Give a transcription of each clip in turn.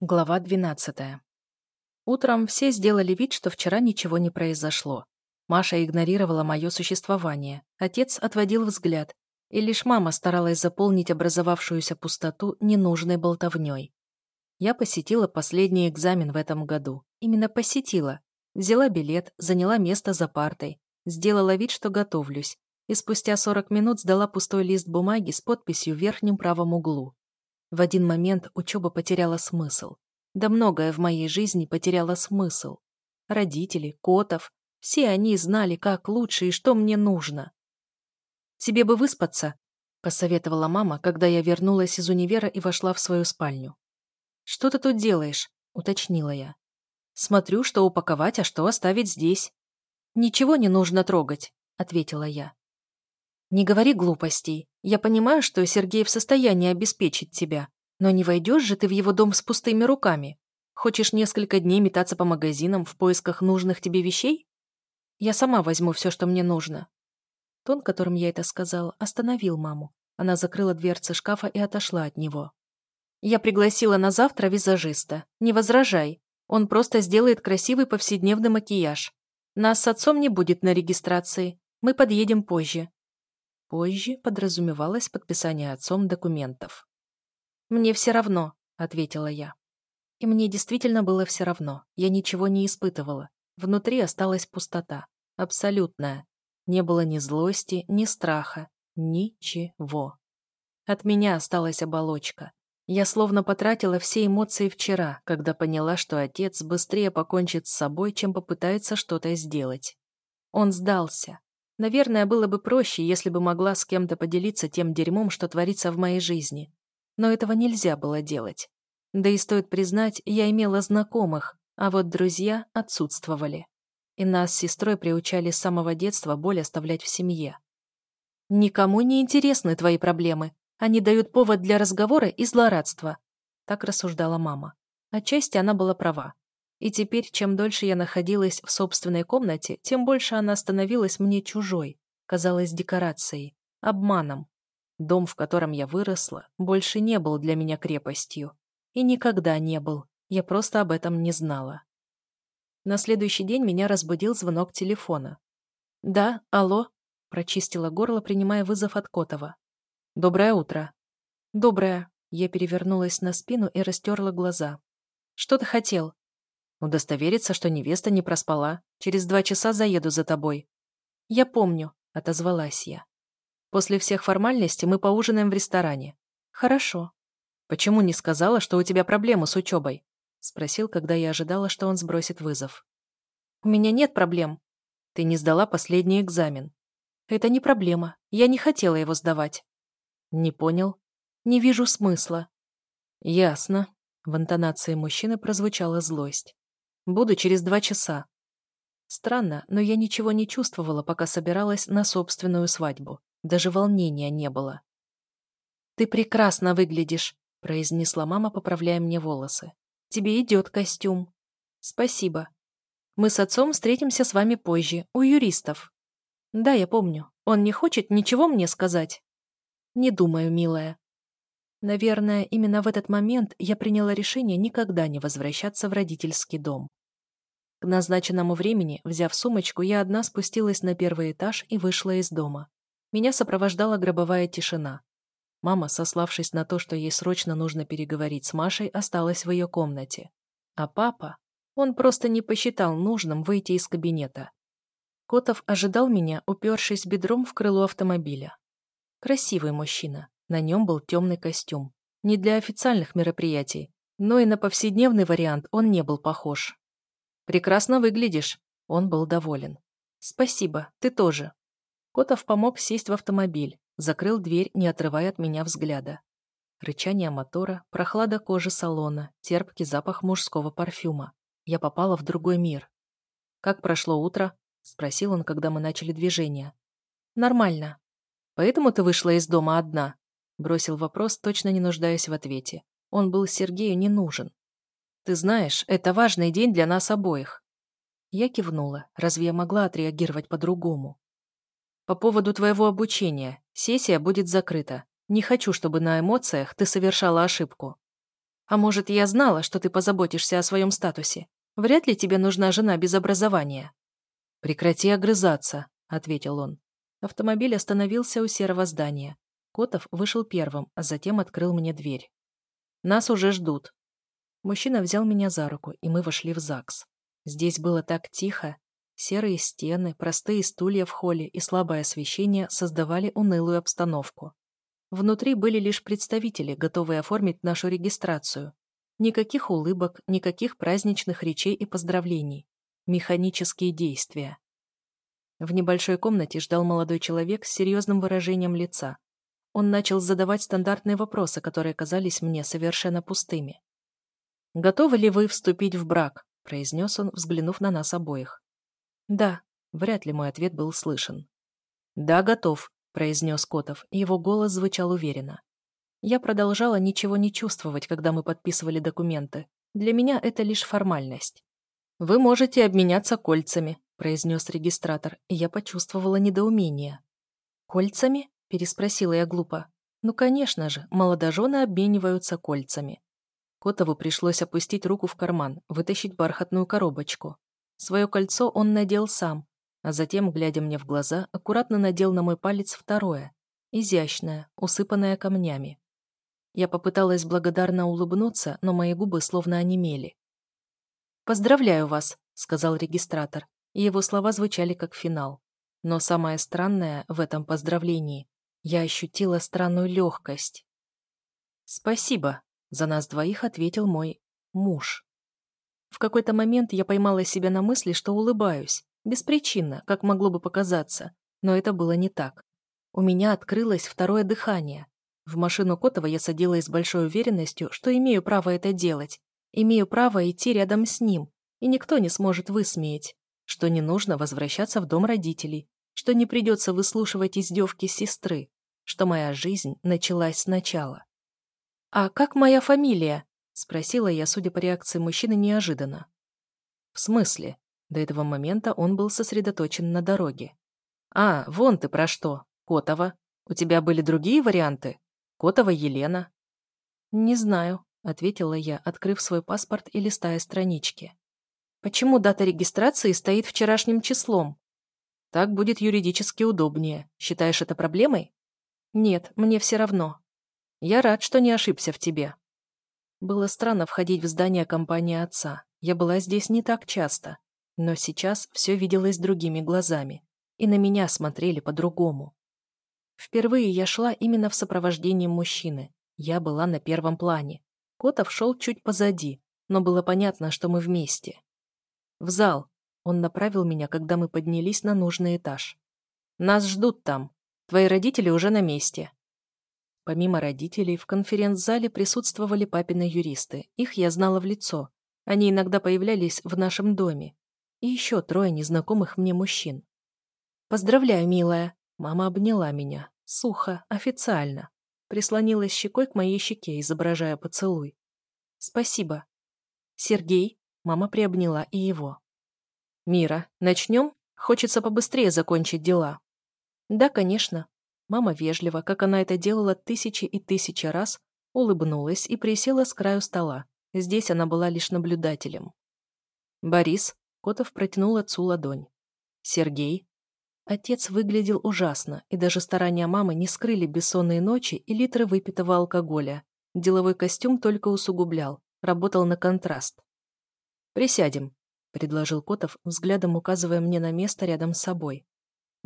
Глава 12. Утром все сделали вид, что вчера ничего не произошло. Маша игнорировала мое существование, отец отводил взгляд, и лишь мама старалась заполнить образовавшуюся пустоту ненужной болтовней. Я посетила последний экзамен в этом году. Именно посетила. Взяла билет, заняла место за партой, сделала вид, что готовлюсь, и спустя 40 минут сдала пустой лист бумаги с подписью в верхнем правом углу. В один момент учеба потеряла смысл. Да многое в моей жизни потеряло смысл. Родители, Котов, все они знали, как лучше и что мне нужно. «Тебе бы выспаться», — посоветовала мама, когда я вернулась из универа и вошла в свою спальню. «Что ты тут делаешь?» — уточнила я. «Смотрю, что упаковать, а что оставить здесь». «Ничего не нужно трогать», — ответила я. «Не говори глупостей. Я понимаю, что Сергей в состоянии обеспечить тебя, но не войдешь же ты в его дом с пустыми руками. Хочешь несколько дней метаться по магазинам в поисках нужных тебе вещей? Я сама возьму все, что мне нужно». Тон, которым я это сказал, остановил маму. Она закрыла дверцы шкафа и отошла от него. «Я пригласила на завтра визажиста. Не возражай. Он просто сделает красивый повседневный макияж. Нас с отцом не будет на регистрации. Мы подъедем позже. Позже подразумевалось подписание отцом документов. «Мне все равно», — ответила я. И мне действительно было все равно. Я ничего не испытывала. Внутри осталась пустота. Абсолютная. Не было ни злости, ни страха. Ничего. От меня осталась оболочка. Я словно потратила все эмоции вчера, когда поняла, что отец быстрее покончит с собой, чем попытается что-то сделать. Он сдался. Наверное, было бы проще, если бы могла с кем-то поделиться тем дерьмом, что творится в моей жизни. Но этого нельзя было делать. Да и стоит признать, я имела знакомых, а вот друзья отсутствовали. И нас с сестрой приучали с самого детства боль оставлять в семье. «Никому не интересны твои проблемы. Они дают повод для разговора и злорадства», — так рассуждала мама. Отчасти она была права. И теперь, чем дольше я находилась в собственной комнате, тем больше она становилась мне чужой, казалась декорацией, обманом. Дом, в котором я выросла, больше не был для меня крепостью. И никогда не был, я просто об этом не знала. На следующий день меня разбудил звонок телефона. «Да, алло», — прочистила горло, принимая вызов от Котова. «Доброе утро». «Доброе». Я перевернулась на спину и растерла глаза. «Что ты хотел?» Удостовериться, что невеста не проспала. Через два часа заеду за тобой. Я помню, отозвалась я. После всех формальностей мы поужинаем в ресторане. Хорошо. Почему не сказала, что у тебя проблемы с учебой? Спросил, когда я ожидала, что он сбросит вызов. У меня нет проблем. Ты не сдала последний экзамен. Это не проблема. Я не хотела его сдавать. Не понял. Не вижу смысла. Ясно. В интонации мужчины прозвучала злость. Буду через два часа. Странно, но я ничего не чувствовала, пока собиралась на собственную свадьбу. Даже волнения не было. «Ты прекрасно выглядишь», — произнесла мама, поправляя мне волосы. «Тебе идет костюм». «Спасибо. Мы с отцом встретимся с вами позже, у юристов». «Да, я помню. Он не хочет ничего мне сказать?» «Не думаю, милая. Наверное, именно в этот момент я приняла решение никогда не возвращаться в родительский дом. К назначенному времени, взяв сумочку, я одна спустилась на первый этаж и вышла из дома. Меня сопровождала гробовая тишина. Мама, сославшись на то, что ей срочно нужно переговорить с Машей, осталась в ее комнате. А папа? Он просто не посчитал нужным выйти из кабинета. Котов ожидал меня, упершись бедром в крыло автомобиля. Красивый мужчина, на нем был темный костюм. Не для официальных мероприятий, но и на повседневный вариант он не был похож. «Прекрасно выглядишь», — он был доволен. «Спасибо, ты тоже». Котов помог сесть в автомобиль, закрыл дверь, не отрывая от меня взгляда. Рычание мотора, прохлада кожи салона, терпкий запах мужского парфюма. Я попала в другой мир. «Как прошло утро?» — спросил он, когда мы начали движение. «Нормально. Поэтому ты вышла из дома одна?» Бросил вопрос, точно не нуждаясь в ответе. Он был Сергею не нужен. «Ты знаешь, это важный день для нас обоих». Я кивнула. Разве я могла отреагировать по-другому? «По поводу твоего обучения. Сессия будет закрыта. Не хочу, чтобы на эмоциях ты совершала ошибку». А может, я знала, что ты позаботишься о своем статусе? Вряд ли тебе нужна жена без образования». «Прекрати огрызаться», — ответил он. Автомобиль остановился у серого здания. Котов вышел первым, а затем открыл мне дверь. «Нас уже ждут». Мужчина взял меня за руку, и мы вошли в ЗАГС. Здесь было так тихо. Серые стены, простые стулья в холле и слабое освещение создавали унылую обстановку. Внутри были лишь представители, готовые оформить нашу регистрацию. Никаких улыбок, никаких праздничных речей и поздравлений. Механические действия. В небольшой комнате ждал молодой человек с серьезным выражением лица. Он начал задавать стандартные вопросы, которые казались мне совершенно пустыми. «Готовы ли вы вступить в брак?» – произнес он, взглянув на нас обоих. «Да», – вряд ли мой ответ был слышен. «Да, готов», произнес Котов, и его голос звучал уверенно. Я продолжала ничего не чувствовать, когда мы подписывали документы. Для меня это лишь формальность. «Вы можете обменяться кольцами», — произнес регистратор, и я почувствовала недоумение. «Кольцами?» — переспросила я глупо. «Ну, конечно же, молодожены обмениваются кольцами». Котову пришлось опустить руку в карман, вытащить бархатную коробочку. Свое кольцо он надел сам, а затем, глядя мне в глаза, аккуратно надел на мой палец второе, изящное, усыпанное камнями. Я попыталась благодарно улыбнуться, но мои губы словно онемели. «Поздравляю вас», — сказал регистратор, и его слова звучали как финал. Но самое странное в этом поздравлении — я ощутила странную легкость. «Спасибо», — за нас двоих ответил мой муж. В какой-то момент я поймала себя на мысли, что улыбаюсь, Беспричинно, как могло бы показаться, но это было не так. У меня открылось второе дыхание. В машину Котова я садилась с большой уверенностью, что имею право это делать. Имею право идти рядом с ним, и никто не сможет высмеять. Что не нужно возвращаться в дом родителей, что не придется выслушивать издевки сестры, что моя жизнь началась сначала. «А как моя фамилия?» — спросила я, судя по реакции мужчины, неожиданно. «В смысле?» До этого момента он был сосредоточен на дороге. «А, вон ты про что. Котова. У тебя были другие варианты? Котова Елена?» «Не знаю», — ответила я, открыв свой паспорт и листая странички. «Почему дата регистрации стоит вчерашним числом?» «Так будет юридически удобнее. Считаешь это проблемой?» «Нет, мне все равно. Я рад, что не ошибся в тебе». Было странно входить в здание компании отца. Я была здесь не так часто. Но сейчас все виделось другими глазами, и на меня смотрели по-другому. Впервые я шла именно в сопровождении мужчины. Я была на первом плане. Котов шел чуть позади, но было понятно, что мы вместе. «В зал!» Он направил меня, когда мы поднялись на нужный этаж. «Нас ждут там. Твои родители уже на месте». Помимо родителей, в конференц-зале присутствовали папины юристы. Их я знала в лицо. Они иногда появлялись в нашем доме, и еще трое незнакомых мне мужчин. «Поздравляю, милая!» Мама обняла меня, сухо, официально. Прислонилась щекой к моей щеке, изображая поцелуй. «Спасибо». «Сергей?» Мама приобняла и его. «Мира, начнем? Хочется побыстрее закончить дела». «Да, конечно». Мама вежливо, как она это делала тысячи и тысячи раз, улыбнулась и присела с краю стола. Здесь она была лишь наблюдателем. «Борис, Котов протянул отцу ладонь. «Сергей?» Отец выглядел ужасно, и даже старания мамы не скрыли бессонные ночи и литры выпитого алкоголя. Деловой костюм только усугублял, работал на контраст. «Присядем», — предложил Котов, взглядом указывая мне на место рядом с собой.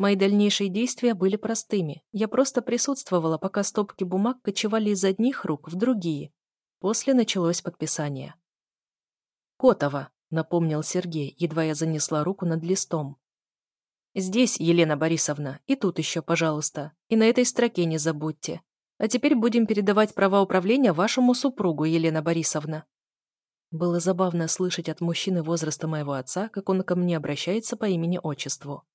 Мои дальнейшие действия были простыми. Я просто присутствовала, пока стопки бумаг кочевали из одних рук в другие. После началось подписание. «Котова», напомнил Сергей, едва я занесла руку над листом. «Здесь, Елена Борисовна, и тут еще, пожалуйста. И на этой строке не забудьте. А теперь будем передавать права управления вашему супругу, Елена Борисовна». Было забавно слышать от мужчины возраста моего отца, как он ко мне обращается по имени-отчеству.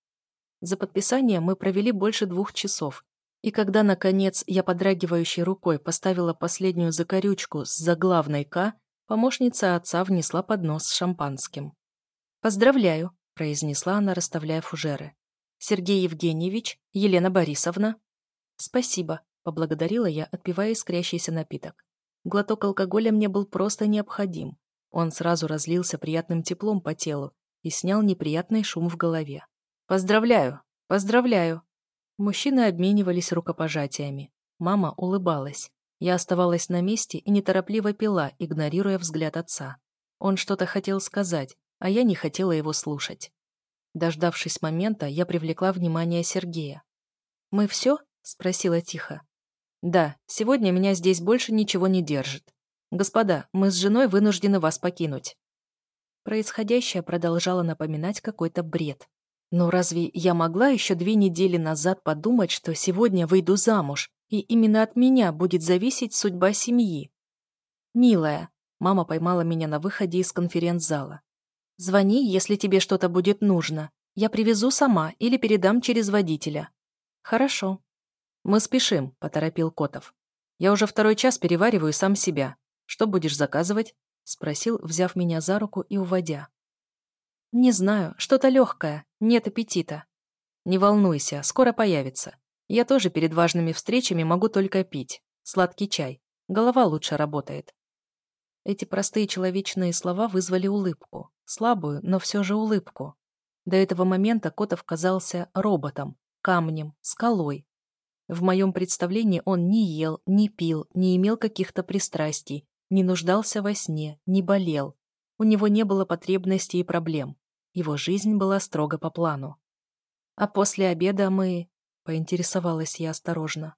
За подписание мы провели больше двух часов, и когда, наконец, я подрагивающей рукой поставила последнюю закорючку с заглавной «К», Помощница отца внесла поднос с шампанским. «Поздравляю», — произнесла она, расставляя фужеры. «Сергей Евгеньевич, Елена Борисовна». «Спасибо», — поблагодарила я, отпивая искрящийся напиток. Глоток алкоголя мне был просто необходим. Он сразу разлился приятным теплом по телу и снял неприятный шум в голове. «Поздравляю! Поздравляю!» Мужчины обменивались рукопожатиями. Мама улыбалась. Я оставалась на месте и неторопливо пила, игнорируя взгляд отца. Он что-то хотел сказать, а я не хотела его слушать. Дождавшись момента, я привлекла внимание Сергея. «Мы все?» — спросила тихо. «Да, сегодня меня здесь больше ничего не держит. Господа, мы с женой вынуждены вас покинуть». Происходящее продолжало напоминать какой-то бред. Но разве я могла еще две недели назад подумать, что сегодня выйду замуж, и именно от меня будет зависеть судьба семьи? «Милая», — мама поймала меня на выходе из конференц-зала. «Звони, если тебе что-то будет нужно. Я привезу сама или передам через водителя». «Хорошо». «Мы спешим», — поторопил Котов. «Я уже второй час перевариваю сам себя. Что будешь заказывать?» — спросил, взяв меня за руку и уводя. «Не знаю, что-то легкое, нет аппетита». «Не волнуйся, скоро появится. Я тоже перед важными встречами могу только пить. Сладкий чай. Голова лучше работает». Эти простые человечные слова вызвали улыбку. Слабую, но все же улыбку. До этого момента Котов казался роботом, камнем, скалой. В моем представлении он не ел, не пил, не имел каких-то пристрастий, не нуждался во сне, не болел. У него не было потребностей и проблем. Его жизнь была строго по плану. «А после обеда мы...» — поинтересовалась я осторожно.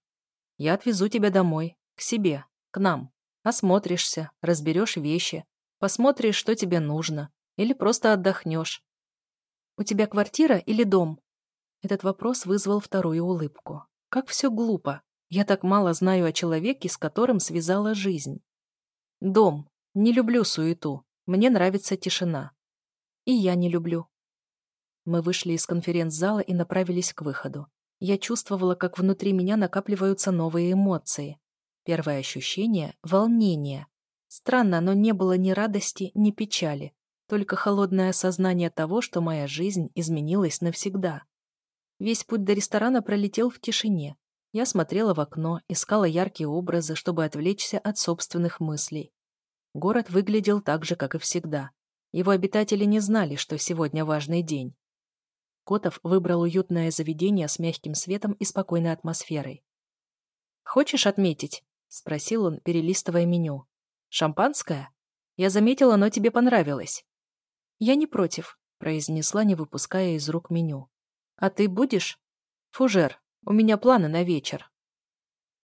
«Я отвезу тебя домой, к себе, к нам. Осмотришься, разберешь вещи, посмотришь, что тебе нужно, или просто отдохнешь. У тебя квартира или дом?» Этот вопрос вызвал вторую улыбку. Как все глупо. Я так мало знаю о человеке, с которым связала жизнь. Дом. Не люблю суету. Мне нравится тишина. И я не люблю. Мы вышли из конференц-зала и направились к выходу. Я чувствовала, как внутри меня накапливаются новые эмоции. Первое ощущение — волнение. Странно, но не было ни радости, ни печали. Только холодное осознание того, что моя жизнь изменилась навсегда. Весь путь до ресторана пролетел в тишине. Я смотрела в окно, искала яркие образы, чтобы отвлечься от собственных мыслей. Город выглядел так же, как и всегда. Его обитатели не знали, что сегодня важный день. Котов выбрал уютное заведение с мягким светом и спокойной атмосферой. «Хочешь отметить?» — спросил он, перелистывая меню. «Шампанское? Я заметила, оно тебе понравилось». «Я не против», — произнесла, не выпуская из рук меню. «А ты будешь?» «Фужер, у меня планы на вечер».